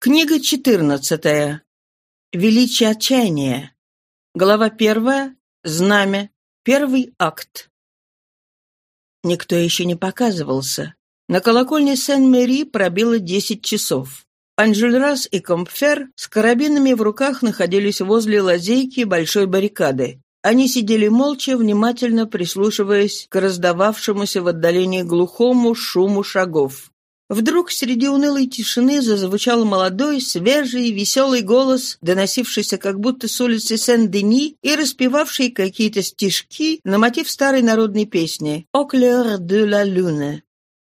Книга четырнадцатая. Величие отчаяния. Глава первая. Знамя. Первый акт. Никто еще не показывался. На колокольне Сен-Мэри пробило десять часов. Анжельрас и Компфер с карабинами в руках находились возле лазейки большой баррикады. Они сидели молча, внимательно прислушиваясь к раздававшемуся в отдалении глухому шуму шагов. Вдруг среди унылой тишины зазвучал молодой, свежий, веселый голос, доносившийся как будто с улицы Сен-Дени и распевавший какие-то стишки на мотив старой народной песни «Au clair de la lune».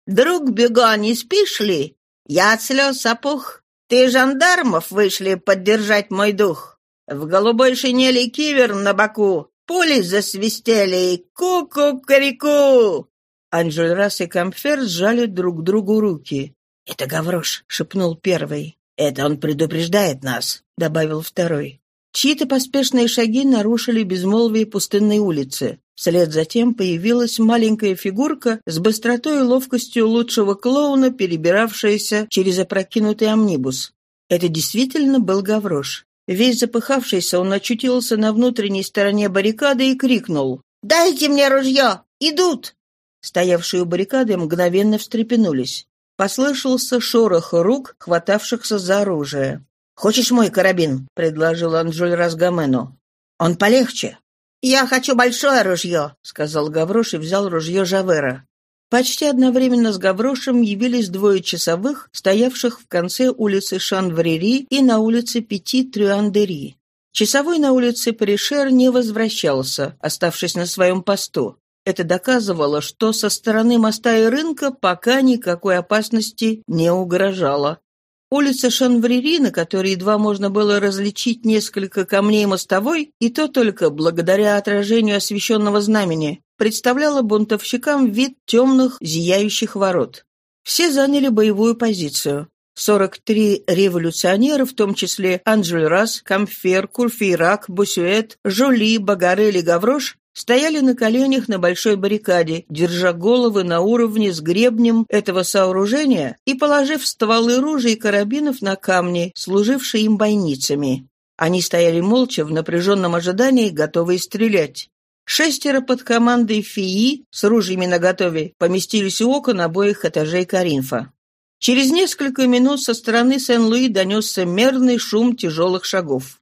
«Друг Бюга, не спишь ли? Я от слез опух. Ты жандармов вышли поддержать мой дух. В голубой шинели кивер на боку, пули засвистели, ку-ку-карику!» Анжельрас и Камфер сжали друг другу руки. «Это Гаврош», — шепнул первый. «Это он предупреждает нас», — добавил второй. Чьи-то поспешные шаги нарушили безмолвие пустынной улицы. Вслед за тем появилась маленькая фигурка с быстротой и ловкостью лучшего клоуна, перебиравшаяся через опрокинутый амнибус. Это действительно был Гаврош. Весь запыхавшийся, он очутился на внутренней стороне баррикады и крикнул. «Дайте мне ружье! Идут!» Стоявшие у баррикады мгновенно встрепенулись. Послышался шорох рук, хватавшихся за оружие. «Хочешь мой карабин?» — предложил Анжуль Разгамену. «Он полегче». «Я хочу большое ружье», — сказал Гаврош и взял ружье Жавера. Почти одновременно с Гаврошем явились двое часовых, стоявших в конце улицы Шанврери и на улице Пяти Трюандери. Часовой на улице Паришер не возвращался, оставшись на своем посту. Это доказывало, что со стороны моста и рынка пока никакой опасности не угрожало. Улица Шанврери, на которой едва можно было различить несколько камней мостовой, и то только благодаря отражению освещенного знамени, представляла бунтовщикам вид темных, зияющих ворот. Все заняли боевую позицию. 43 революционера, в том числе Анжель Рас, Камфер, Курфейрак, Бусюэт, Жоли, Багарель и Гаврош, стояли на коленях на большой баррикаде, держа головы на уровне с гребнем этого сооружения и положив стволы ружей и карабинов на камни, служившие им бойницами. Они стояли молча в напряженном ожидании, готовые стрелять. Шестеро под командой ФИИ с ружьями наготове поместились у окон обоих этажей Каринфа. Через несколько минут со стороны Сен-Луи донесся мерный шум тяжелых шагов.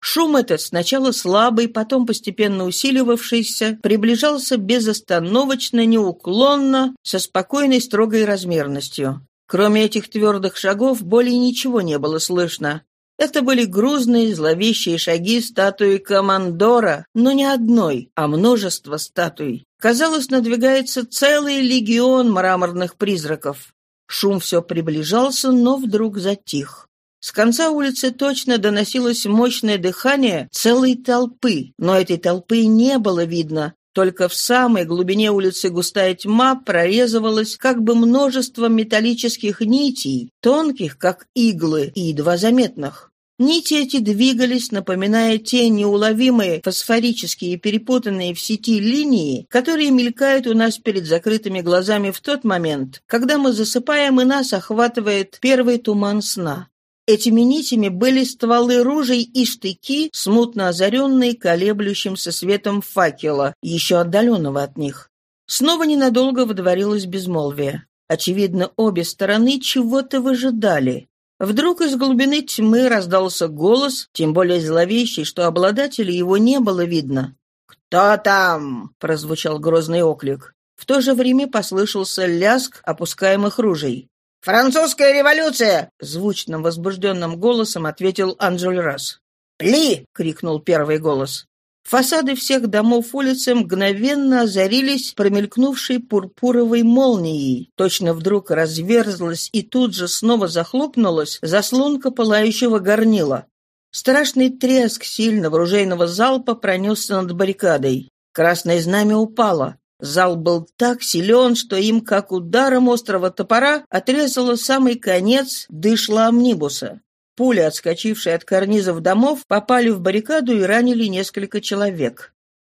Шум этот, сначала слабый, потом постепенно усиливавшийся, приближался безостановочно, неуклонно, со спокойной строгой размерностью. Кроме этих твердых шагов, более ничего не было слышно. Это были грузные, зловещие шаги статуи Командора, но не одной, а множество статуй. Казалось, надвигается целый легион мраморных призраков. Шум все приближался, но вдруг затих. С конца улицы точно доносилось мощное дыхание целой толпы, но этой толпы не было видно. Только в самой глубине улицы густая тьма прорезывалась как бы множество металлических нитей, тонких, как иглы, и едва заметных. Нити эти двигались, напоминая те неуловимые фосфорические перепутанные в сети линии, которые мелькают у нас перед закрытыми глазами в тот момент, когда мы засыпаем и нас охватывает первый туман сна. Этими нитями были стволы ружей и штыки, смутно озаренные колеблющимся светом факела, еще отдаленного от них. Снова ненадолго водворилось безмолвие. Очевидно, обе стороны чего-то выжидали. Вдруг из глубины тьмы раздался голос, тем более зловещий, что обладателя его не было видно. «Кто там?» — прозвучал грозный оклик. В то же время послышался ляск опускаемых ружей. «Французская революция!» — звучным возбужденным голосом ответил Анжель-Рас. «Пли!» — крикнул первый голос. Фасады всех домов улицы мгновенно озарились промелькнувшей пурпуровой молнией. Точно вдруг разверзлась и тут же снова захлопнулась заслонка пылающего горнила. Страшный треск сильного ружейного залпа пронесся над баррикадой. Красное знамя упало. Зал был так силен, что им, как ударом острого топора, отрезало самый конец дышла амнибуса. Пули, отскочившие от карнизов домов, попали в баррикаду и ранили несколько человек.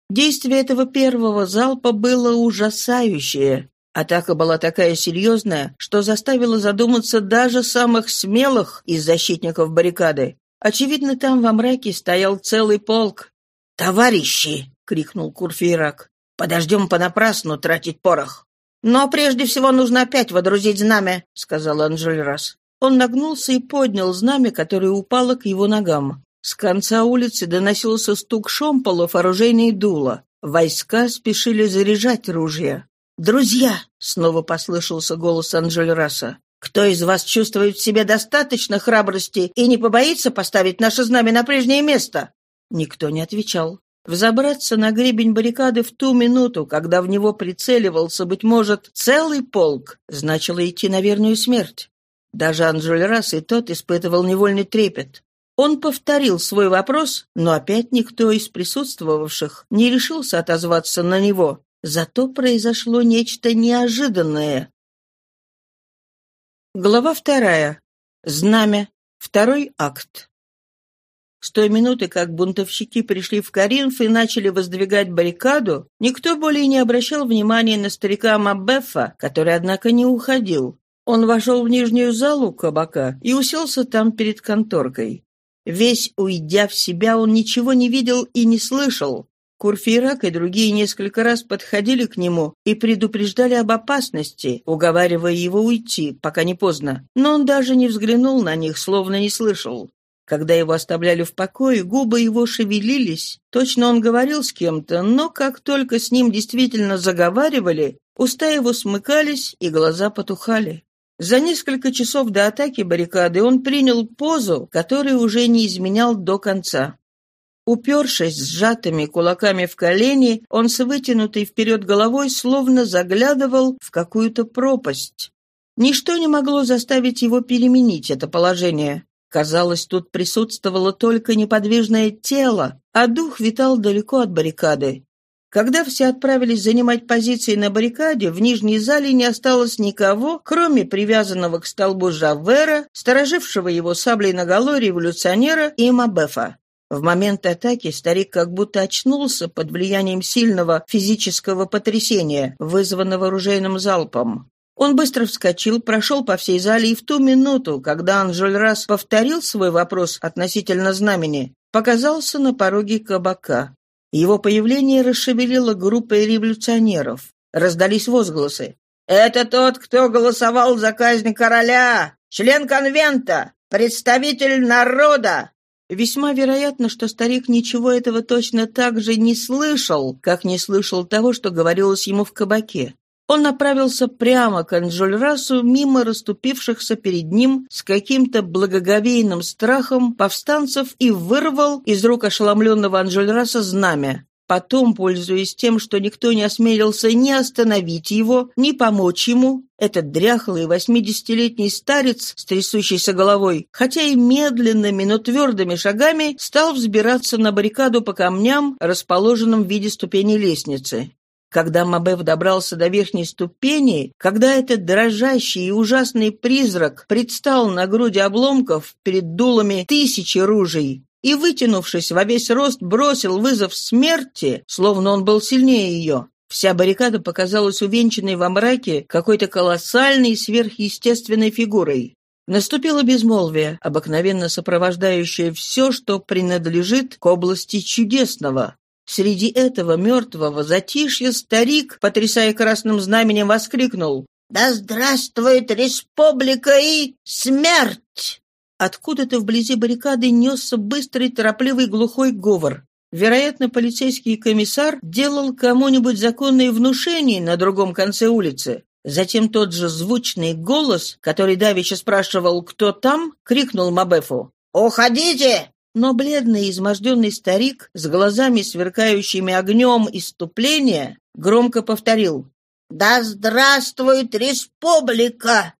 Действие этого первого залпа было ужасающее. Атака была такая серьезная, что заставила задуматься даже самых смелых из защитников баррикады. Очевидно, там во мраке стоял целый полк. «Товарищи!» — крикнул Курфейрак. «Подождем понапрасну тратить порох». «Но прежде всего нужно опять водрузить знамя», — сказал Анжельрас. Он нагнулся и поднял знамя, которое упало к его ногам. С конца улицы доносился стук шомполов, оружейные дула. Войска спешили заряжать ружья. «Друзья!» — снова послышался голос Анжельраса. «Кто из вас чувствует в себе достаточно храбрости и не побоится поставить наше знамя на прежнее место?» Никто не отвечал. Взобраться на гребень баррикады в ту минуту, когда в него прицеливался, быть может, целый полк, значило идти на верную смерть. Даже Анжельрас и тот испытывал невольный трепет. Он повторил свой вопрос, но опять никто из присутствовавших не решился отозваться на него. Зато произошло нечто неожиданное. Глава вторая. Знамя. Второй акт. С той минуты, как бунтовщики пришли в Каринф и начали воздвигать баррикаду, никто более не обращал внимания на старика Мабефа, который, однако, не уходил. Он вошел в нижнюю залу кабака и уселся там перед конторкой. Весь уйдя в себя, он ничего не видел и не слышал. Курфейрак и другие несколько раз подходили к нему и предупреждали об опасности, уговаривая его уйти, пока не поздно. Но он даже не взглянул на них, словно не слышал. Когда его оставляли в покое, губы его шевелились. Точно он говорил с кем-то, но как только с ним действительно заговаривали, уста его смыкались и глаза потухали. За несколько часов до атаки баррикады он принял позу, которую уже не изменял до конца. Упершись сжатыми кулаками в колени, он с вытянутой вперед головой словно заглядывал в какую-то пропасть. Ничто не могло заставить его переменить это положение. Казалось, тут присутствовало только неподвижное тело, а дух витал далеко от баррикады. Когда все отправились занимать позиции на баррикаде, в нижней зале не осталось никого, кроме привязанного к столбу Жавера, сторожившего его саблей наголо революционера и Мабефа. В момент атаки старик как будто очнулся под влиянием сильного физического потрясения, вызванного оружейным залпом. Он быстро вскочил, прошел по всей зале и в ту минуту, когда Анжель раз повторил свой вопрос относительно знамени, показался на пороге кабака. Его появление расшевелило группой революционеров. Раздались возгласы. «Это тот, кто голосовал за казнь короля! Член конвента! Представитель народа! Весьма вероятно, что старик ничего этого точно так же не слышал, как не слышал того, что говорилось ему в кабаке. Он направился прямо к Анжольрасу мимо расступившихся перед ним с каким-то благоговейным страхом повстанцев и вырвал из рук ошеломленного Анжольраса знамя. Потом, пользуясь тем, что никто не осмелился ни остановить его, ни помочь ему, этот дряхлый восьмидесятилетний старец с трясущейся головой, хотя и медленными, но твердыми шагами, стал взбираться на баррикаду по камням, расположенным в виде ступени лестницы. Когда Мабев добрался до верхней ступени, когда этот дрожащий и ужасный призрак предстал на груди обломков перед дулами тысячи ружей, и, вытянувшись во весь рост, бросил вызов смерти, словно он был сильнее ее. Вся баррикада показалась увенчанной во мраке какой-то колоссальной сверхъестественной фигурой. Наступило безмолвие, обыкновенно сопровождающее все, что принадлежит к области чудесного. Среди этого мертвого затишья старик, потрясая красным знаменем, воскликнул «Да здравствует республика и смерть!» Откуда-то вблизи баррикады несся быстрый, торопливый, глухой говор. Вероятно, полицейский комиссар делал кому-нибудь законные внушения на другом конце улицы. Затем тот же звучный голос, который давеча спрашивал «Кто там?», крикнул Мабефу «Уходите!» Но бледный изможденный старик с глазами, сверкающими огнем иступления, громко повторил «Да здравствует республика!»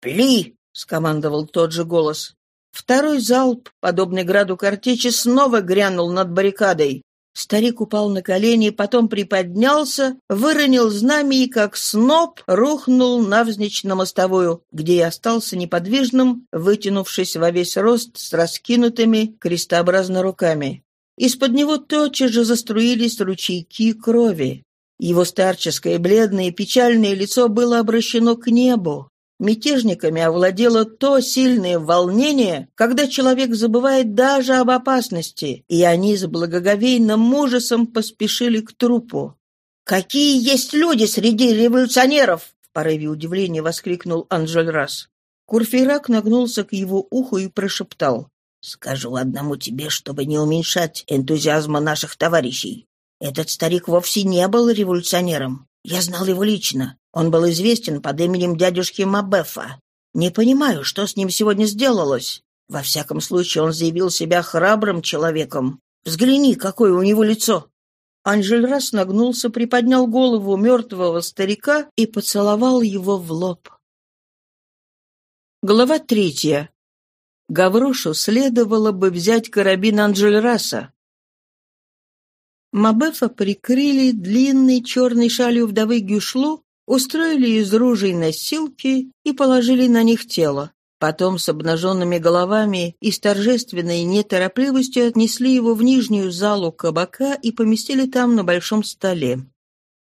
«Пли!» — скомандовал тот же голос. Второй залп, подобный граду картечи, снова грянул над баррикадой. Старик упал на колени, потом приподнялся, выронил знамя и, как сноп, рухнул навзничь на мостовую, где и остался неподвижным, вытянувшись во весь рост с раскинутыми крестообразно руками. Из-под него тотчас же заструились ручейки крови. Его старческое, бледное, печальное лицо было обращено к небу. Мятежниками овладело то сильное волнение, когда человек забывает даже об опасности, и они с благоговейным ужасом поспешили к трупу. «Какие есть люди среди революционеров!» в порыве удивления воскликнул Анжель Расс. Курфейрак нагнулся к его уху и прошептал. «Скажу одному тебе, чтобы не уменьшать энтузиазма наших товарищей. Этот старик вовсе не был революционером. Я знал его лично. Он был известен под именем дядюшки Мабефа. Не понимаю, что с ним сегодня сделалось. Во всяком случае, он заявил себя храбрым человеком. Взгляни, какое у него лицо!» Анжель раз нагнулся, приподнял голову мертвого старика и поцеловал его в лоб. Глава третья. Гаврошу следовало бы взять карабин Анжельраса. Мабефа прикрыли длинной черной шалью вдовы Гюшлу устроили из ружей носилки и положили на них тело. Потом с обнаженными головами и с торжественной неторопливостью отнесли его в нижнюю залу кабака и поместили там на большом столе.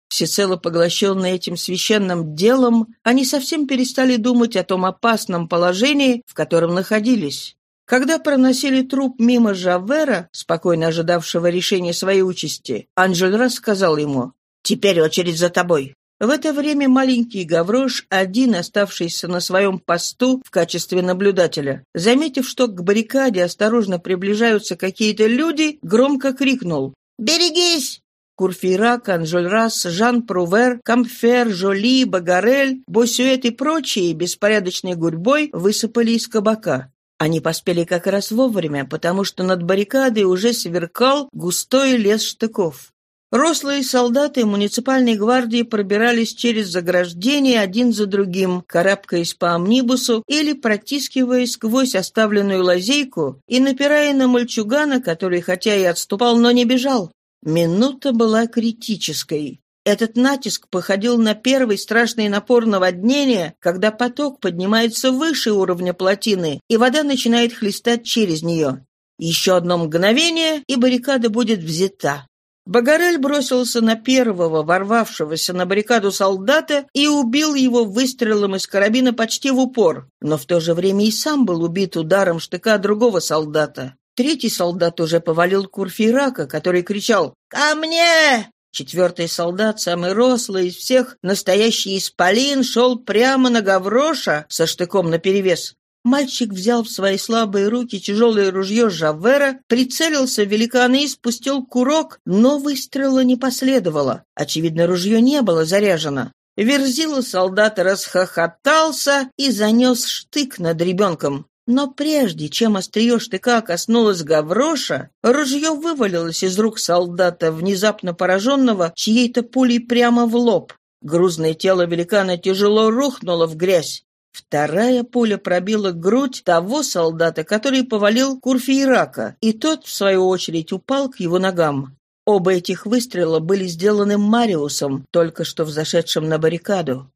Всецело поглощенные этим священным делом, они совсем перестали думать о том опасном положении, в котором находились. Когда проносили труп мимо Жавера, спокойно ожидавшего решения своей участи, Анжель рассказал ему «Теперь очередь за тобой». В это время маленький Гаврош, один оставшийся на своем посту в качестве наблюдателя, заметив, что к баррикаде осторожно приближаются какие-то люди, громко крикнул «Берегись!» Курфейрак, Анжольрас, Жан Прувер, Камфер, Жоли, Багарель, Босюэт и прочие беспорядочной гурьбой высыпали из кабака. Они поспели как раз вовремя, потому что над баррикадой уже сверкал густой лес штыков. Рослые солдаты муниципальной гвардии пробирались через заграждение один за другим, карабкаясь по амнибусу или протискиваясь сквозь оставленную лазейку и напирая на мальчугана, который хотя и отступал, но не бежал. Минута была критической. Этот натиск походил на первый страшный напор наводнения, когда поток поднимается выше уровня плотины, и вода начинает хлестать через нее. Еще одно мгновение, и баррикада будет взята. Багарель бросился на первого ворвавшегося на баррикаду солдата и убил его выстрелом из карабина почти в упор, но в то же время и сам был убит ударом штыка другого солдата. Третий солдат уже повалил Курфейрака, который кричал «Ко мне!». Четвертый солдат, самый рослый из всех, настоящий исполин, шел прямо на Гавроша со штыком наперевес. Мальчик взял в свои слабые руки тяжелое ружье Жавера, прицелился в великана и спустил курок, но выстрела не последовало. Очевидно, ружье не было заряжено. Верзила солдата расхохотался и занес штык над ребенком. Но прежде, чем острие штыка коснулось Гавроша, ружье вывалилось из рук солдата, внезапно пораженного чьей-то пулей прямо в лоб. Грузное тело великана тяжело рухнуло в грязь. Вторая пуля пробила грудь того солдата, который повалил Курфейрака, и тот, в свою очередь, упал к его ногам. Оба этих выстрела были сделаны Мариусом, только что взошедшим на баррикаду.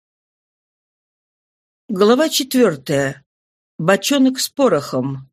Глава четвертая. Бочонок с порохом.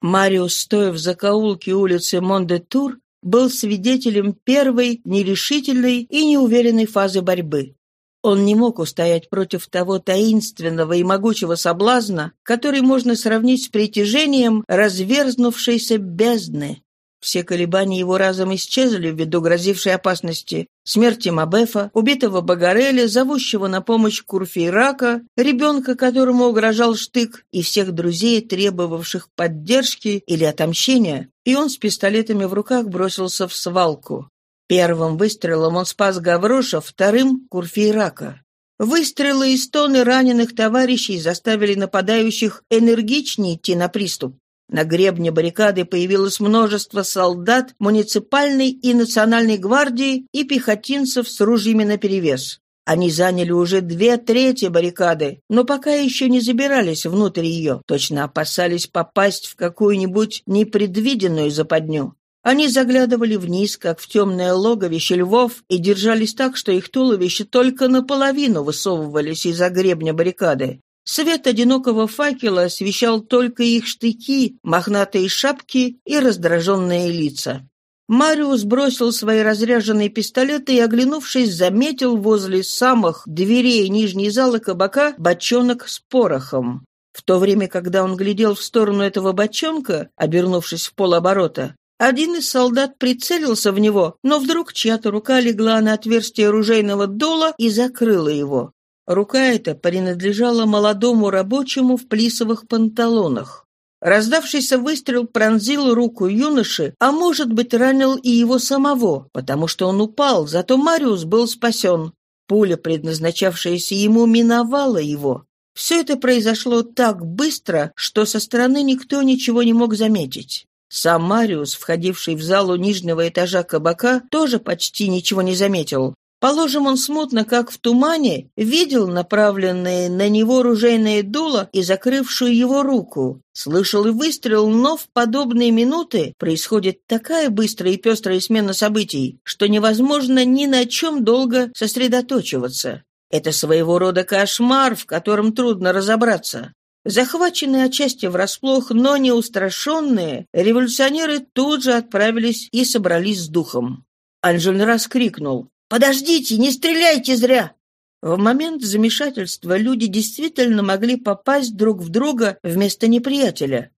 Мариус, стоя в закоулке улицы Монде-Тур, был свидетелем первой нерешительной и неуверенной фазы борьбы. Он не мог устоять против того таинственного и могучего соблазна, который можно сравнить с притяжением разверзнувшейся бездны. Все колебания его разом исчезли ввиду грозившей опасности. Смерти Мабефа, убитого Багареля, зовущего на помощь Курфейрака, ребенка, которому угрожал штык, и всех друзей, требовавших поддержки или отомщения, и он с пистолетами в руках бросился в свалку. Первым выстрелом он спас Гавроша, вторым — Курфейрака. Выстрелы и стоны раненых товарищей заставили нападающих энергичнее идти на приступ. На гребне баррикады появилось множество солдат муниципальной и национальной гвардии и пехотинцев с ружьями наперевес. Они заняли уже две трети баррикады, но пока еще не забирались внутрь ее, точно опасались попасть в какую-нибудь непредвиденную западню. Они заглядывали вниз, как в темное логовище львов, и держались так, что их туловища только наполовину высовывались из-за гребня баррикады. Свет одинокого факела освещал только их штыки, мохнатые шапки и раздраженные лица. Мариус бросил свои разряженные пистолеты и, оглянувшись, заметил возле самых дверей нижней залы кабака бочонок с порохом. В то время, когда он глядел в сторону этого бочонка, обернувшись в полоборота, один из солдат прицелился в него, но вдруг чья-то рука легла на отверстие оружейного дула и закрыла его. Рука эта принадлежала молодому рабочему в плисовых панталонах. Раздавшийся выстрел пронзил руку юноши, а может быть ранил и его самого, потому что он упал, зато Мариус был спасен. Пуля, предназначавшаяся ему, миновала его. Все это произошло так быстро, что со стороны никто ничего не мог заметить. Сам Мариус, входивший в залу нижнего этажа кабака, тоже почти ничего не заметил. Положим, он смутно, как в тумане, видел направленные на него ружейные дула и закрывшую его руку. Слышал и выстрел, но в подобные минуты происходит такая быстрая и пестрая смена событий, что невозможно ни на чем долго сосредоточиваться. Это своего рода кошмар, в котором трудно разобраться. Захваченные отчасти врасплох, но не устрашенные, революционеры тут же отправились и собрались с духом. Анжель раскрикнул «Подождите, не стреляйте зря!» В момент замешательства люди действительно могли попасть друг в друга вместо неприятеля.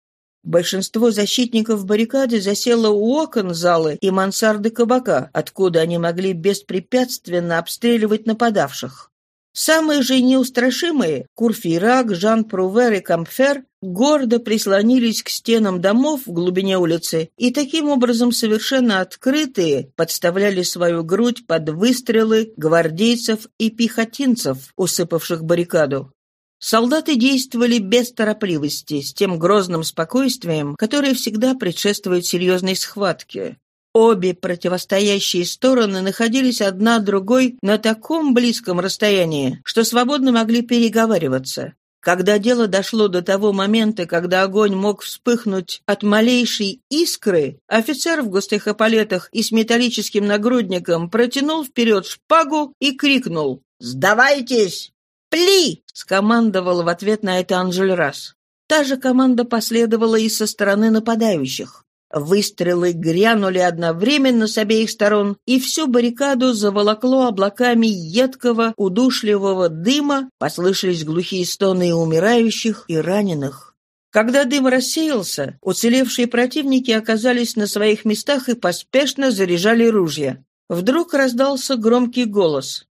Большинство защитников баррикады засело у окон залы и мансарды кабака, откуда они могли беспрепятственно обстреливать нападавших. Самые же неустрашимые – Курфейрак, Жан-Прувер и Камфер – гордо прислонились к стенам домов в глубине улицы и таким образом совершенно открытые подставляли свою грудь под выстрелы гвардейцев и пехотинцев, усыпавших баррикаду. Солдаты действовали без торопливости, с тем грозным спокойствием, которое всегда предшествует серьезной схватке. Обе противостоящие стороны находились одна другой на таком близком расстоянии, что свободно могли переговариваться. Когда дело дошло до того момента, когда огонь мог вспыхнуть от малейшей искры, офицер в густых эполетах и с металлическим нагрудником протянул вперед шпагу и крикнул «Сдавайтесь!» «Пли!» — скомандовал в ответ на это Анжель Расс. Та же команда последовала и со стороны нападающих. Выстрелы грянули одновременно с обеих сторон, и всю баррикаду заволокло облаками едкого, удушливого дыма, послышались глухие стоны умирающих и раненых. Когда дым рассеялся, уцелевшие противники оказались на своих местах и поспешно заряжали ружья. Вдруг раздался громкий голос.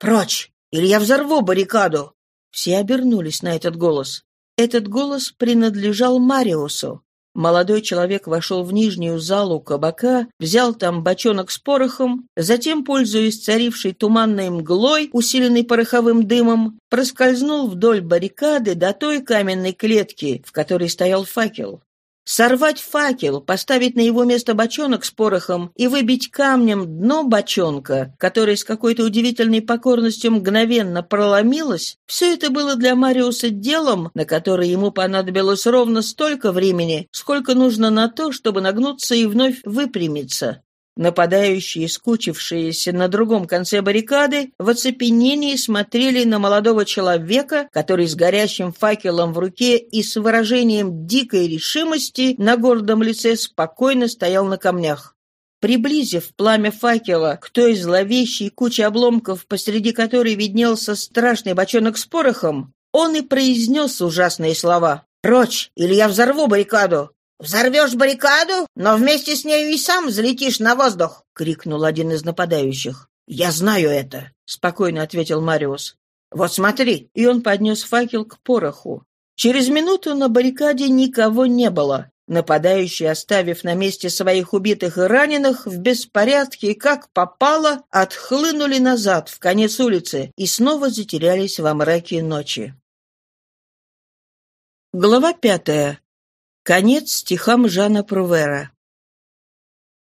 «Прочь! Или я взорву баррикаду!» Все обернулись на этот голос. Этот голос принадлежал Мариусу. Молодой человек вошел в нижнюю залу кабака, взял там бочонок с порохом, затем, пользуясь царившей туманной мглой, усиленной пороховым дымом, проскользнул вдоль баррикады до той каменной клетки, в которой стоял факел. Сорвать факел, поставить на его место бочонок с порохом и выбить камнем дно бочонка, которое с какой-то удивительной покорностью мгновенно проломилось, все это было для Мариуса делом, на которое ему понадобилось ровно столько времени, сколько нужно на то, чтобы нагнуться и вновь выпрямиться. Нападающие, скучившиеся на другом конце баррикады, в оцепенении смотрели на молодого человека, который с горящим факелом в руке и с выражением дикой решимости на гордом лице спокойно стоял на камнях. Приблизив пламя факела к той зловещей куче обломков, посреди которой виднелся страшный бочонок с порохом, он и произнес ужасные слова. «Прочь, или я взорву баррикаду! «Взорвешь баррикаду, но вместе с нею и сам взлетишь на воздух!» — крикнул один из нападающих. «Я знаю это», — спокойно ответил Мариус. «Вот смотри!» И он поднес факел к пороху. Через минуту на баррикаде никого не было. Нападающие, оставив на месте своих убитых и раненых, в беспорядке, как попало, отхлынули назад, в конец улицы, и снова затерялись во мраке ночи. Глава пятая. Конец стихам Жана Прувера.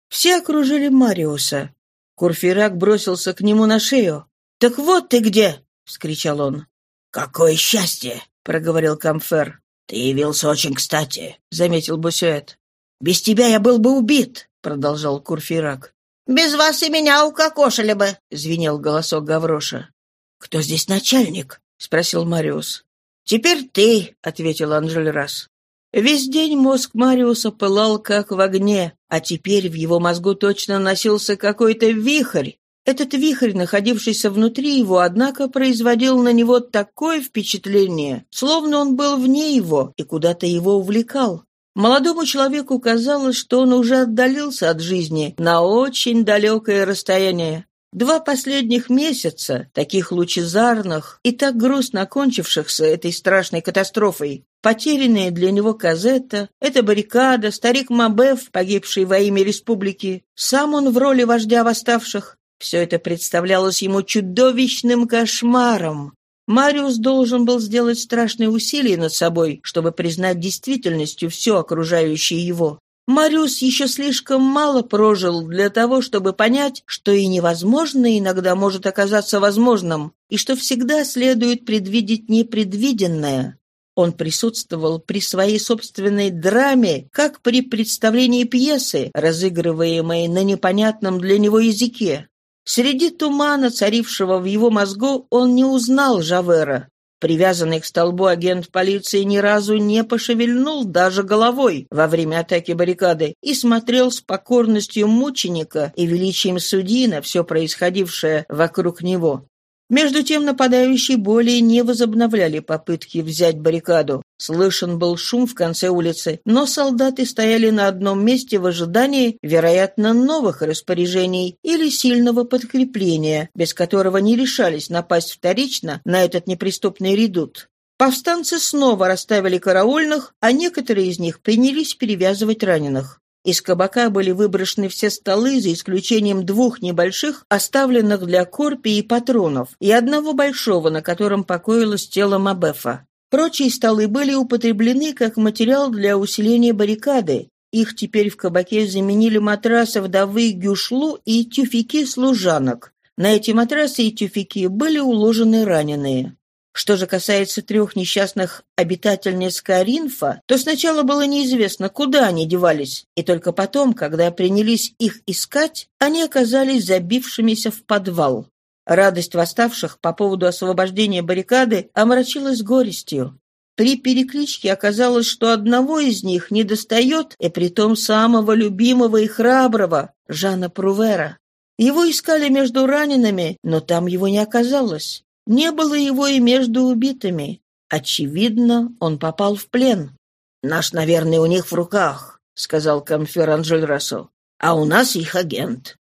Все окружили Мариуса. Курфирак бросился к нему на шею. «Так вот ты где!» — вскричал он. «Какое счастье!» — проговорил Камфер. «Ты явился очень кстати», — заметил Бусюэт. «Без тебя я был бы убит», — продолжал Курфирак. «Без вас и меня укокошили бы», — звенел голосок Гавроша. «Кто здесь начальник?» — спросил Мариус. «Теперь ты», — ответил Анжель Расс. Весь день мозг Мариуса пылал как в огне, а теперь в его мозгу точно носился какой-то вихрь. Этот вихрь, находившийся внутри его, однако, производил на него такое впечатление, словно он был вне его и куда-то его увлекал. Молодому человеку казалось, что он уже отдалился от жизни на очень далекое расстояние. Два последних месяца, таких лучезарных и так грустно окончившихся этой страшной катастрофой, потерянные для него Казетта, эта баррикада, старик Мабеф, погибший во имя республики, сам он в роли вождя восставших, все это представлялось ему чудовищным кошмаром. Мариус должен был сделать страшные усилия над собой, чтобы признать действительностью все окружающее его. Мариус еще слишком мало прожил для того, чтобы понять, что и невозможное иногда может оказаться возможным, и что всегда следует предвидеть непредвиденное. Он присутствовал при своей собственной драме, как при представлении пьесы, разыгрываемой на непонятном для него языке. Среди тумана, царившего в его мозгу, он не узнал Жавера. Привязанный к столбу агент полиции ни разу не пошевельнул даже головой во время атаки баррикады и смотрел с покорностью мученика и величием судьи на все происходившее вокруг него. Между тем нападающие более не возобновляли попытки взять баррикаду. Слышен был шум в конце улицы, но солдаты стояли на одном месте в ожидании, вероятно, новых распоряжений или сильного подкрепления, без которого не решались напасть вторично на этот неприступный редут. Повстанцы снова расставили караульных, а некоторые из них принялись перевязывать раненых. Из кабака были выброшены все столы, за исключением двух небольших, оставленных для корпи и патронов, и одного большого, на котором покоилось тело Мабефа. Прочие столы были употреблены как материал для усиления баррикады. Их теперь в кабаке заменили матрасы вдовы Гюшлу и тюфяки служанок. На эти матрасы и тюфяки были уложены раненые. Что же касается трех несчастных обитательниц Каринфа, то сначала было неизвестно, куда они девались, и только потом, когда принялись их искать, они оказались забившимися в подвал. Радость восставших по поводу освобождения баррикады омрачилась горестью. При перекличке оказалось, что одного из них недостает, и притом самого любимого и храброго, Жана Прувера. Его искали между ранеными, но там его не оказалось. Не было его и между убитыми. Очевидно, он попал в плен. «Наш, наверное, у них в руках», — сказал Камфер Анжельрасу. «А у нас их агент».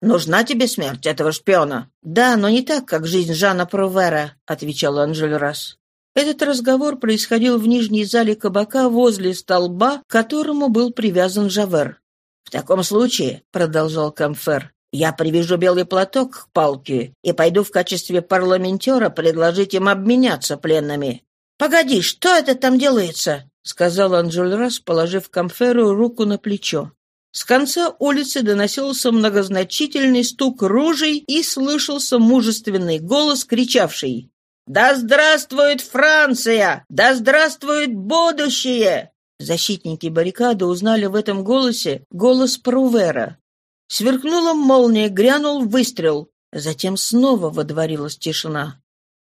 «Нужна тебе смерть этого шпиона?» «Да, но не так, как жизнь Жана Провера», — отвечал Анжельрас. Этот разговор происходил в нижней зале кабака возле столба, к которому был привязан Жавер. «В таком случае», — продолжал Камфер, я привяжу белый платок к палке и пойду в качестве парламентера предложить им обменяться пленными». «Погоди, что это там делается?» — сказал Анжельрас, положив Камферу руку на плечо. С конца улицы доносился многозначительный стук ружей и слышался мужественный голос, кричавший «Да здравствует Франция! Да здравствует будущее!» Защитники баррикады узнали в этом голосе голос Прувера. Сверкнула молния, грянул выстрел. Затем снова водворилась тишина.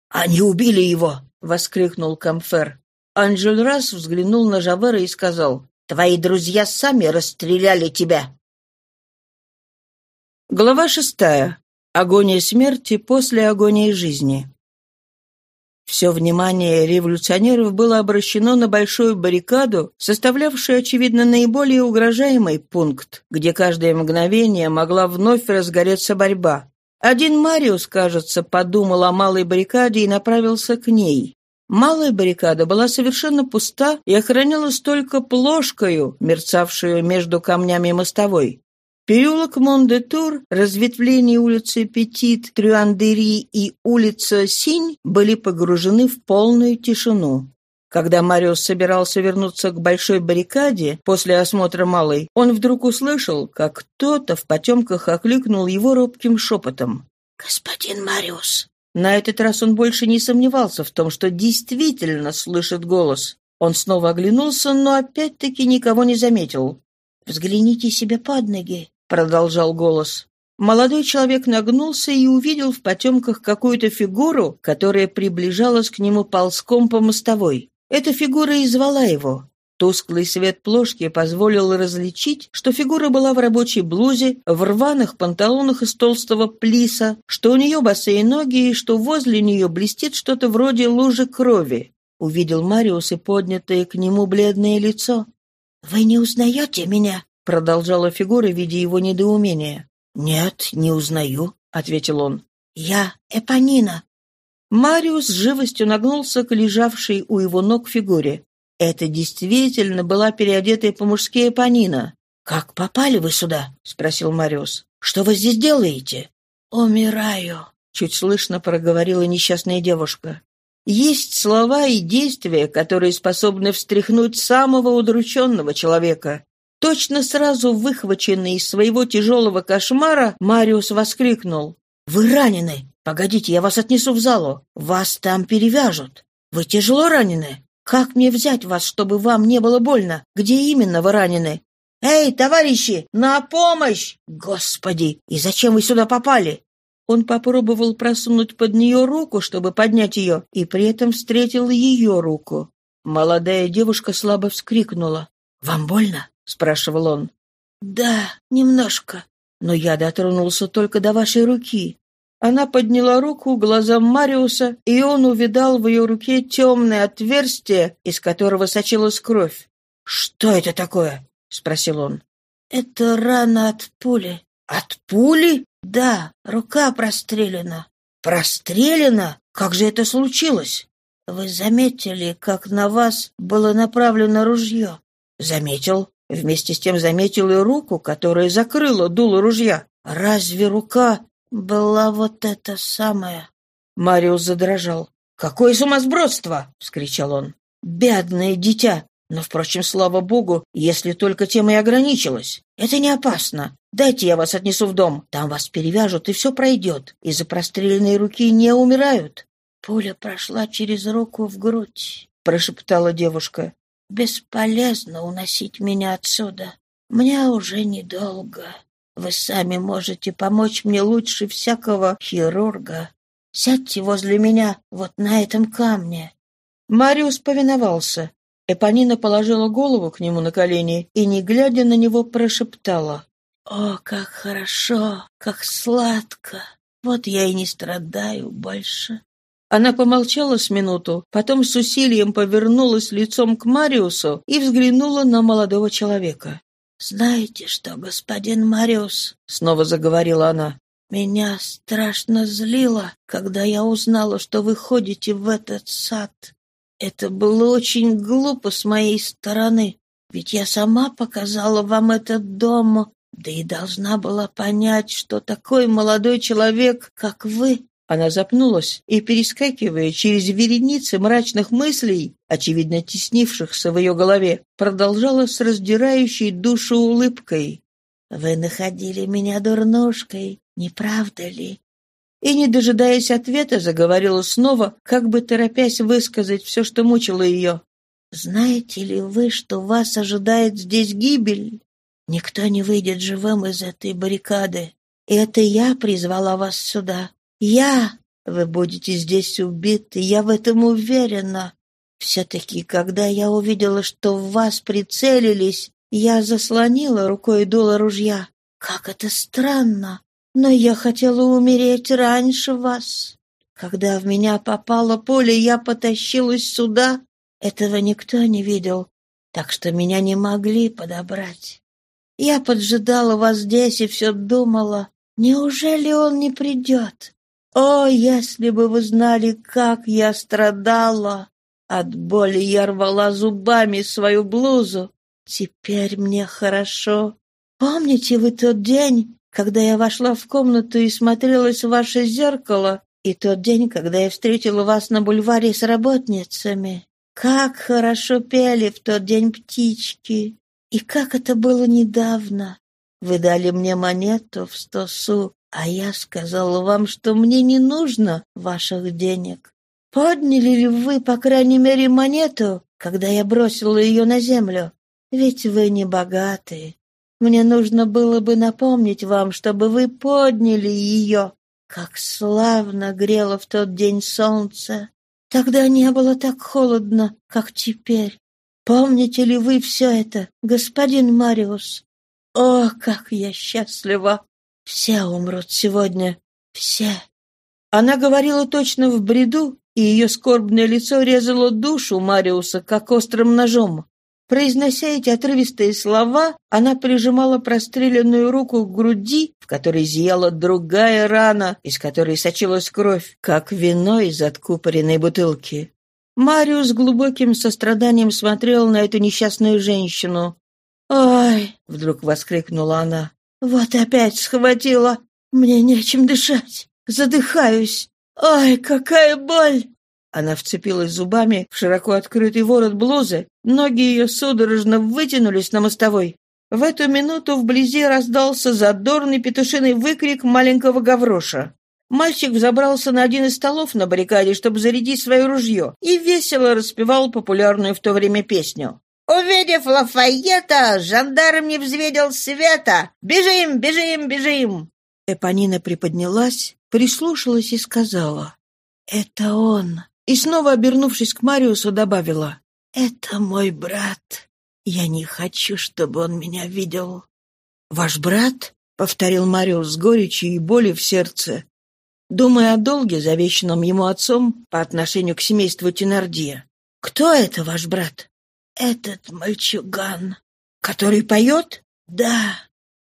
«Они убили его!» — воскликнул Камфер. Анжель раз взглянул на Жавера и сказал, «Твои друзья сами расстреляли тебя!» Глава шестая. Агония смерти после агонии жизни. Все внимание революционеров было обращено на большую баррикаду, составлявшую, очевидно, наиболее угрожаемый пункт, где каждое мгновение могла вновь разгореться борьба. Один Мариус, кажется, подумал о малой баррикаде и направился к ней. Малая баррикада была совершенно пуста и охранялась только плошкою, мерцавшую между камнями мостовой. Переулок Мондетур, разветвление улицы Петит, Трюандери и улица Синь были погружены в полную тишину. Когда Мариус собирался вернуться к большой баррикаде после осмотра малой, он вдруг услышал, как кто-то в потемках окликнул его робким шепотом. «Господин Мариус!» На этот раз он больше не сомневался в том, что действительно слышит голос. Он снова оглянулся, но опять-таки никого не заметил. «Взгляните себе под ноги», — продолжал голос. Молодой человек нагнулся и увидел в потемках какую-то фигуру, которая приближалась к нему ползком по мостовой. Эта фигура и звала его. Тусклый свет плошки позволил различить, что фигура была в рабочей блузе, в рваных панталонах из толстого плиса, что у нее босые ноги и что возле нее блестит что-то вроде лужи крови. Увидел Мариус и поднятое к нему бледное лицо. «Вы не узнаете меня?» — продолжала фигура, видя его недоумение. «Нет, не узнаю», — ответил он. «Я Эпонина». Мариус с живостью нагнулся к лежавшей у его ног фигуре. Это действительно была переодетая по-мужски Эпонина. «Как попали вы сюда?» — спросил Мариус. «Что вы здесь делаете?» «Умираю», — чуть слышно проговорила несчастная девушка. Есть слова и действия, которые способны встряхнуть самого удрученного человека. Точно сразу выхваченный из своего тяжелого кошмара, Мариус воскликнул. «Вы ранены! Погодите, я вас отнесу в залу. Вас там перевяжут. Вы тяжело ранены? Как мне взять вас, чтобы вам не было больно? Где именно вы ранены? Эй, товарищи, на помощь! Господи, и зачем вы сюда попали? Он попробовал просунуть под нее руку, чтобы поднять ее, и при этом встретил ее руку. Молодая девушка слабо вскрикнула. «Вам больно?» — спрашивал он. «Да, немножко. Но я дотронулся только до вашей руки». Она подняла руку глазам Мариуса, и он увидал в ее руке темное отверстие, из которого сочилась кровь. «Что это такое?» — спросил он. «Это рана от пули». «От пули?» «Да, рука прострелена». «Прострелена? Как же это случилось?» «Вы заметили, как на вас было направлено ружье?» «Заметил. Вместе с тем заметил и руку, которая закрыла дуло ружья. Разве рука была вот эта самая?» Мариус задрожал. «Какое сумасбродство!» — вскричал он. «Бедное дитя! Но, впрочем, слава богу, если только тем и ограничилось. Это не опасно. Дайте я вас отнесу в дом. Там вас перевяжут, и все пройдет. Из-за простреленной руки не умирают». «Пуля прошла через руку в грудь», — прошептала девушка. «Бесполезно уносить меня отсюда. Мне уже недолго. Вы сами можете помочь мне лучше всякого хирурга. Сядьте возле меня вот на этом камне». Мариус повиновался. Эпонина положила голову к нему на колени и, не глядя на него, прошептала. «О, как хорошо, как сладко! Вот я и не страдаю больше!» Она помолчала с минуту, потом с усилием повернулась лицом к Мариусу и взглянула на молодого человека. «Знаете что, господин Мариус?» — снова заговорила она. «Меня страшно злило, когда я узнала, что вы ходите в этот сад. Это было очень глупо с моей стороны, ведь я сама показала вам этот дом, да и должна была понять, что такой молодой человек, как вы, она запнулась и, перескакивая через вереницы мрачных мыслей, очевидно теснившихся в ее голове, продолжала с раздирающей душу улыбкой. «Вы находили меня дурнушкой, не правда ли? И, не дожидаясь ответа, заговорила снова, как бы торопясь высказать все, что мучило ее. «Знаете ли вы, что вас ожидает здесь гибель? Никто не выйдет живым из этой баррикады. Это я призвала вас сюда. Я! Вы будете здесь убиты, я в этом уверена. Все-таки, когда я увидела, что в вас прицелились, я заслонила рукой дуло ружья. Как это странно! Но я хотела умереть раньше вас. Когда в меня попало поле, я потащилась сюда. Этого никто не видел, так что меня не могли подобрать. Я поджидала вас здесь и все думала, неужели он не придет? О, если бы вы знали, как я страдала! От боли я рвала зубами свою блузу. Теперь мне хорошо. Помните вы тот день, когда я вошла в комнату и смотрелась в ваше зеркало, и тот день, когда я встретила вас на бульваре с работницами. Как хорошо пели в тот день птички! И как это было недавно! Вы дали мне монету в сто су, а я сказала вам, что мне не нужно ваших денег. Подняли ли вы, по крайней мере, монету, когда я бросила ее на землю? Ведь вы не богатые. Мне нужно было бы напомнить вам, чтобы вы подняли ее. Как славно грело в тот день солнце. Тогда не было так холодно, как теперь. Помните ли вы все это, господин Мариус? О, как я счастлива! Все умрут сегодня, все. Она говорила точно в бреду, и ее скорбное лицо резало душу Мариуса, как острым ножом. Произнося эти отрывистые слова, она прижимала простреленную руку к груди, в которой зияла другая рана, из которой сочилась кровь, как вино из откупоренной бутылки. Мариус с глубоким состраданием смотрел на эту несчастную женщину. «Ой!» — вдруг воскликнула она. «Вот опять схватила! Мне нечем дышать! Задыхаюсь! Ой, какая боль!» Она вцепилась зубами в широко открытый ворот блузы, ноги ее судорожно вытянулись на мостовой. В эту минуту вблизи раздался задорный петушиный выкрик маленького гавроша. Мальчик взобрался на один из столов на баррикаде, чтобы зарядить свое ружье, и весело распевал популярную в то время песню. «Увидев Лафайета, жандарм не взведел света! Бежим, бежим, бежим!» Эпонина приподнялась, прислушалась и сказала. «Это он!» И снова, обернувшись к Мариусу, добавила. «Это мой брат. Я не хочу, чтобы он меня видел». «Ваш брат?» — повторил Мариус с горечью и болью в сердце, думая о долге, завещанном ему отцом по отношению к семейству Тенардия. «Кто это ваш брат?» «Этот мальчуган». «Который поет?» «Да».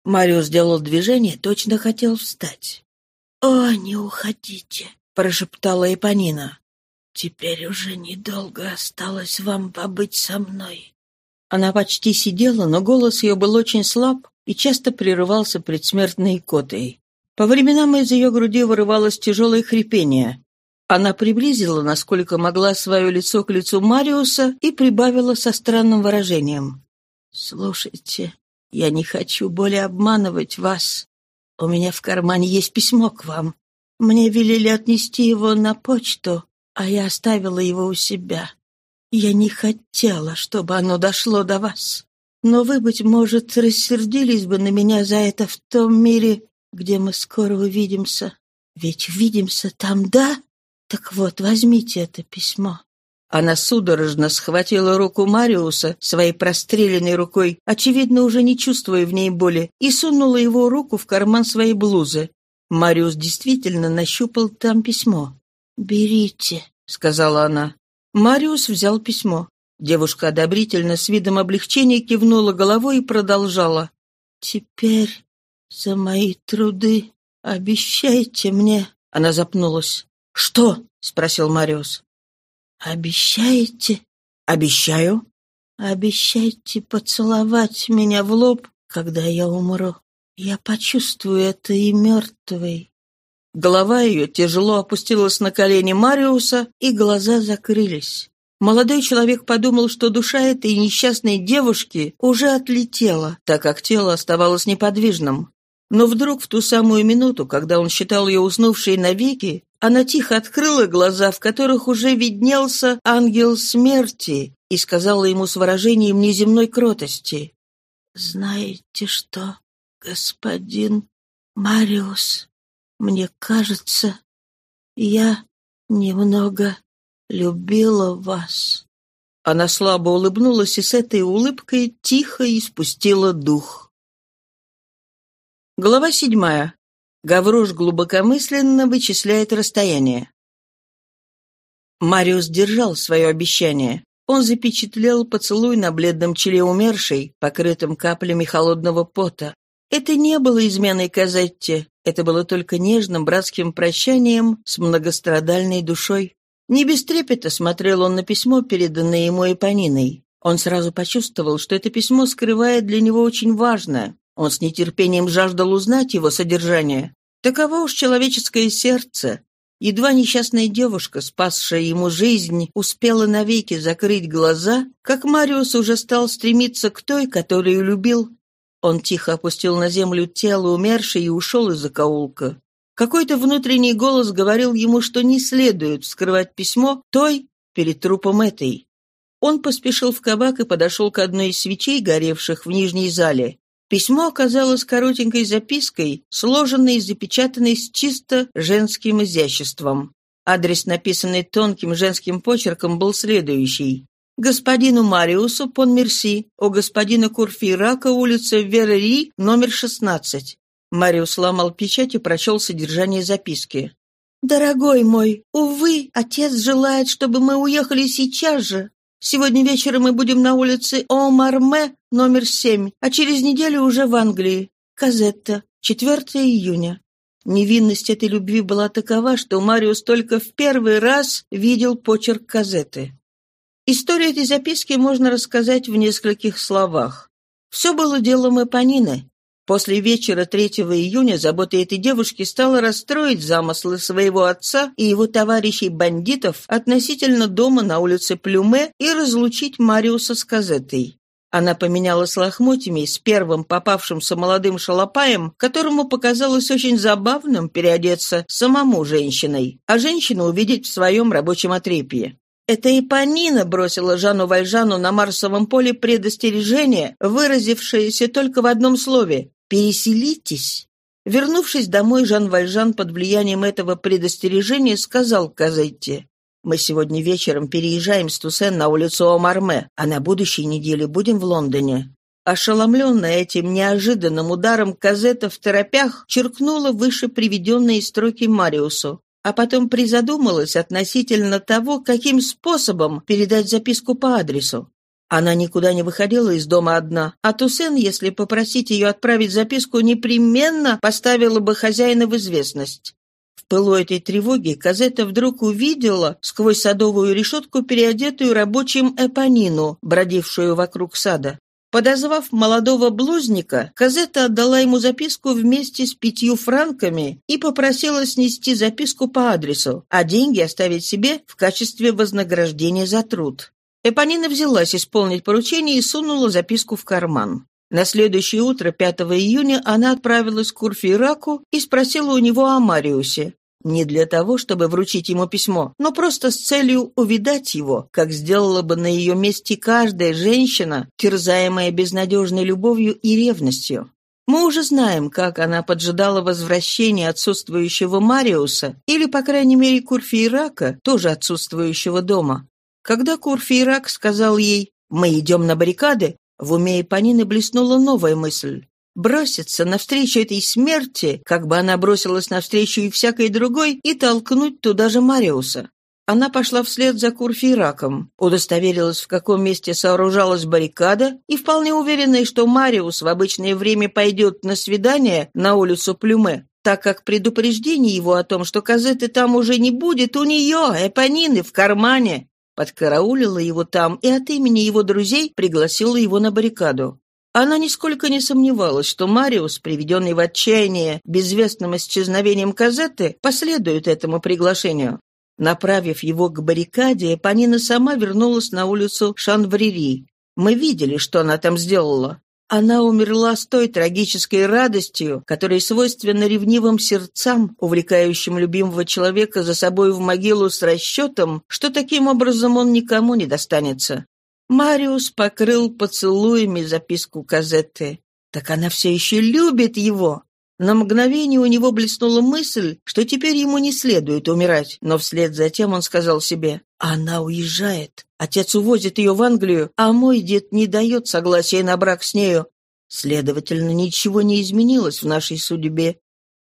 Мариус сделал движение, точно хотел встать. «О, не уходите», — прошептала Эпонина. «Теперь уже недолго осталось вам побыть со мной». Она почти сидела, но голос ее был очень слаб и часто прерывался предсмертной икотой. По временам из ее груди вырывалось тяжелое хрипение. Она приблизила, насколько могла, свое лицо к лицу Мариуса и прибавила со странным выражением. «Слушайте, я не хочу более обманывать вас. У меня в кармане есть письмо к вам. Мне велели отнести его на почту, а я оставила его у себя. Я не хотела, чтобы оно дошло до вас. Но вы, быть может, рассердились бы на меня за это в том мире, где мы скоро увидимся. Ведь увидимся там, да? Так вот, возьмите это письмо». Она судорожно схватила руку Мариуса своей простреленной рукой, очевидно, уже не чувствуя в ней боли, и сунула его руку в карман своей блузы. Мариус действительно нащупал там письмо. «Берите», — сказала она. Мариус взял письмо. Девушка одобрительно, с видом облегчения кивнула головой и продолжала. «Теперь за мои труды обещайте мне...» Она запнулась. «Что?» — спросил Мариус. «Обещаете?» «Обещаю». «Обещайте поцеловать меня в лоб, когда я умру. Я почувствую это и мертвой. Голова ее тяжело опустилась на колени Мариуса, и глаза закрылись. Молодой человек подумал, что душа этой несчастной девушки уже отлетела, так как тело оставалось неподвижным. Но вдруг в ту самую минуту, когда он считал ее уснувшей навеки, она тихо открыла глаза, в которых уже виднелся ангел смерти, и сказала ему с выражением неземной кротости. «Знаете что, господин Мариус?» Мне кажется, я немного любила вас». Она слабо улыбнулась и с этой улыбкой тихо испустила дух. Глава седьмая. Гаврош глубокомысленно вычисляет расстояние. Мариус держал свое обещание. Он запечатлел поцелуй на бледном челе умершей, покрытым каплями холодного пота. Это не было изменой Казетте, это было только нежным братским прощанием с многострадальной душой. Не без трепета смотрел он на письмо, переданное ему Эпониной. Он сразу почувствовал, что это письмо скрывает для него очень важное. Он с нетерпением жаждал узнать его содержание. Таково уж человеческое сердце. Едва несчастная девушка, спасшая ему жизнь, успела навеки закрыть глаза, как Мариус уже стал стремиться к той, которую любил, он тихо опустил на землю тело умершей и ушел из закоулка. Какой-то внутренний голос говорил ему, что не следует вскрывать письмо той перед трупом этой. Он поспешил в кабак и подошел к одной из свечей, горевших в нижней зале. Письмо оказалось коротенькой запиской, сложенной и запечатанной с чисто женским изяществом. Адрес, написанный тонким женским почерком, был следующий. Господину Мариусу Понмерси, у господина Курфейрака улица Верери, номер 16. Мариус сломал печать и прочел содержание записки. «Дорогой мой, увы, отец желает, чтобы мы уехали сейчас же. Сегодня вечером мы будем на улице О-Марме, номер 7, а через неделю уже в Англии. Казетта, 4 июня». Невинность этой любви была такова, что Мариус только в первый раз видел почерк Казеты. Историю этой записки можно рассказать в нескольких словах. Все было делом Эпонины. После вечера 3 июня забота этой девушки стала расстроить замыслы своего отца и его товарищей-бандитов относительно дома на улице Плюме и разлучить Мариуса с Казетой. Она поменялась лохмотьями с первым попавшимся молодым шалопаем, которому показалось очень забавным переодеться самому женщиной, а женщину увидеть в своем рабочем отрепье. Это Ипанина бросила Жанну Вальжану на Марсовом поле предостережение, выразившееся только в одном слове «переселитесь». Вернувшись домой, Жан Вальжан под влиянием этого предостережения сказал Казетте, «Мы сегодня вечером переезжаем с Туссен на улицу Омарме, а на будущей неделе будем в Лондоне». Ошеломленная этим неожиданным ударом, Казета в торопях черкнула выше приведенные строки Мариусу а потом призадумалась относительно того, каким способом передать записку по адресу. Она никуда не выходила из дома одна, а Туссен, если попросить ее отправить записку, непременно поставила бы хозяина в известность. В пылу этой тревоги Казета вдруг увидела сквозь садовую решетку переодетую рабочим Эпонину, бродившую вокруг сада. Подозвав молодого блузника, Казета отдала ему записку вместе с пятью франками и попросила снести записку по адресу, а деньги оставить себе в качестве вознаграждения за труд. Эпонина взялась исполнить поручение и сунула записку в карман. На следующее утро, 5 июня, она отправилась к Курфейраку и спросила у него о Мариусе. Не для того, чтобы вручить ему письмо, но просто с целью увидать его, как сделала бы на ее месте каждая женщина, терзаемая безнадежной любовью и ревностью. Мы уже знаем, как она поджидала возвращения отсутствующего Мариуса, или, по крайней мере, Курфейрака, тоже отсутствующего дома. Когда Курфейрак сказал ей «Мы идем на баррикады», в уме Ипанины блеснула новая мысль броситься навстречу этой смерти, как бы она бросилась навстречу и всякой другой, и толкнуть туда же Мариуса. Она пошла вслед за Курфираком, удостоверилась, в каком месте сооружалась баррикада, и вполне уверенная, что Мариус в обычное время пойдет на свидание на улицу Плюме, так как предупреждение его о том, что Казеты там уже не будет, у нее, Эпонины, в кармане, подкараулила его там и от имени его друзей пригласила его на баррикаду. Она нисколько не сомневалась, что Мариус, приведенный в отчаяние безвестным исчезновением Казетты, последует этому приглашению. Направив его к баррикаде, Панина сама вернулась на улицу Шанврери. Мы видели, что она там сделала. Она умерла с той трагической радостью, которая свойственна ревнивым сердцам, увлекающим любимого человека за собой в могилу с расчетом, что таким образом он никому не достанется. Мариус покрыл поцелуями записку Казетты. Так она все еще любит его. На мгновение у него блеснула мысль, что теперь ему не следует умирать, но вслед за тем он сказал себе, «Она уезжает. Отец увозит ее в Англию, а мой дед не дает согласия на брак с нею. Следовательно, ничего не изменилось в нашей судьбе.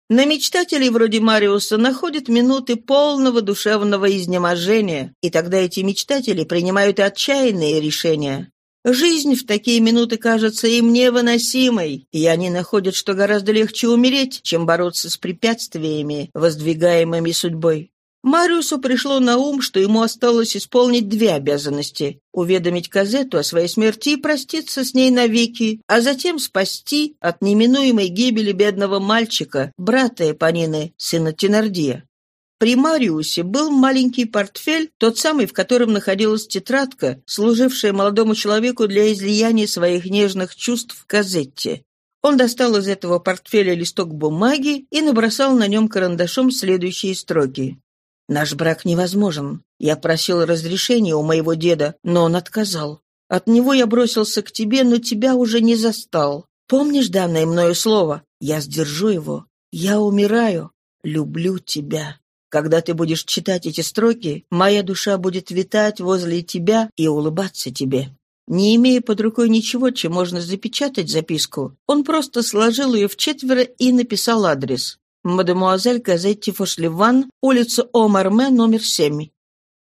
На мечтателей вроде Мариуса находят минуты полного душевного изнеможения, и тогда эти мечтатели принимают отчаянные решения. Жизнь в такие минуты кажется им невыносимой, и они находят, что гораздо легче умереть, чем бороться с препятствиями, воздвигаемыми судьбой. Мариусу пришло на ум, что ему осталось исполнить две обязанности – уведомить Казету о своей смерти и проститься с ней навеки, а затем спасти от неминуемой гибели бедного мальчика, брата Эпонины, сына Тенардия. При Мариусе был маленький портфель, тот самый, в котором находилась тетрадка, служившая молодому человеку для излияния своих нежных чувств в Казетте. Он достал из этого портфеля листок бумаги и набросал на нем карандашом следующие строки. Наш брак невозможен. Я просил разрешения у моего деда, но он отказал. От него я бросился к тебе, но тебя уже не застал. Помнишь данное мною слово? Я сдержу его. Я умираю. Люблю тебя. Когда ты будешь читать эти строки, моя душа будет витать возле тебя и улыбаться тебе». Не имея под рукой ничего, чем можно запечатать записку, он просто сложил ее в четверо и написал адрес. «Мадемуазель Газетти Фошливан, улица Омарме, номер 7».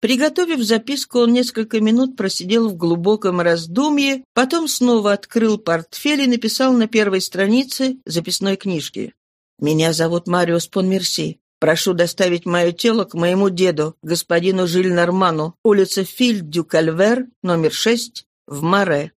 Приготовив записку, он несколько минут просидел в глубоком раздумье, потом снова открыл портфель и написал на первой странице записной книжки. «Меня зовут Мариус Понмерси. Прошу доставить мое тело к моему деду, господину Жиль-Норману, улица Филь-Дю-Кальвер, номер 6, в Море».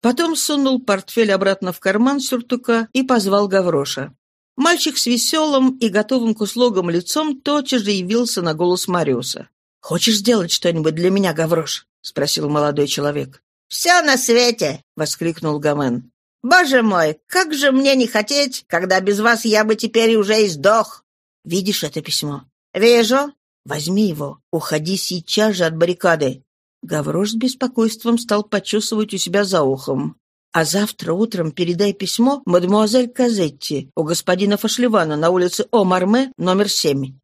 Потом сунул портфель обратно в карман сюртука и позвал Гавроша. Мальчик с веселым и готовым к услугам лицом тотчас же явился на голос Мариуса. «Хочешь сделать что-нибудь для меня, Гаврош?» — спросил молодой человек. «Все на свете!» — воскликнул Гомен. «Боже мой, как же мне не хотеть, когда без вас я бы теперь уже и сдох!» «Видишь это письмо?» «Вижу». «Возьми его, уходи сейчас же от баррикады. Гаврош с беспокойством стал почесывать у себя за ухом. «А завтра утром передай письмо мадемуазель Казетти у господина Фашливана на улице Омарме, номер семь».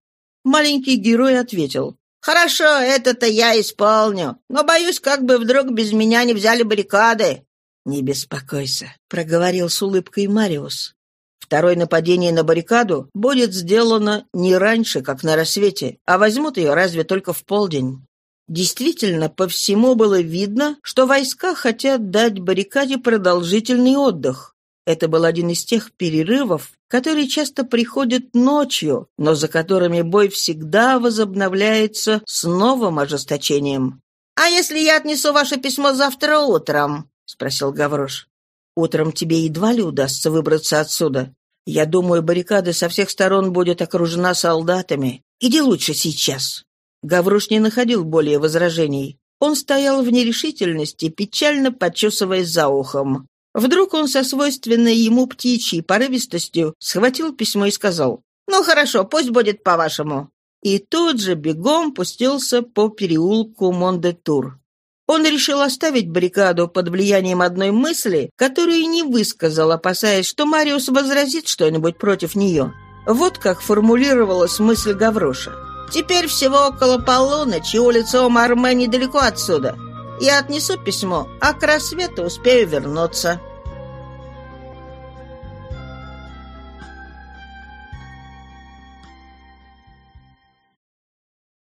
Маленький герой ответил. «Хорошо, это-то я исполню, но боюсь, как бы вдруг без меня не взяли баррикады». «Не беспокойся», — проговорил с улыбкой Мариус. «Второе нападение на баррикаду будет сделано не раньше, как на рассвете, а возьмут ее разве только в полдень. Действительно, по всему было видно, что войска хотят дать баррикаде продолжительный отдых. Это был один из тех перерывов, которые часто приходят ночью, но за которыми бой всегда возобновляется с новым ожесточением. «А если я отнесу ваше письмо завтра утром?» — спросил Гаврош. «Утром тебе едва ли удастся выбраться отсюда. Я думаю, баррикада со всех сторон будет окружена солдатами. Иди лучше сейчас». Гаврош не находил более возражений. Он стоял в нерешительности, печально почесываясь за ухом. Вдруг он со свойственной ему птичьей порывистостью схватил письмо и сказал «Ну хорошо, пусть будет по-вашему». И тут же бегом пустился по переулку Мондетур. Он решил оставить баррикаду под влиянием одной мысли, которую не высказал, опасаясь, что Мариус возразит что-нибудь против нее. Вот как формулировалась мысль Гавроша. Теперь всего около полуночи, улица Омарме недалеко отсюда. Я отнесу письмо, а к рассвету успею вернуться».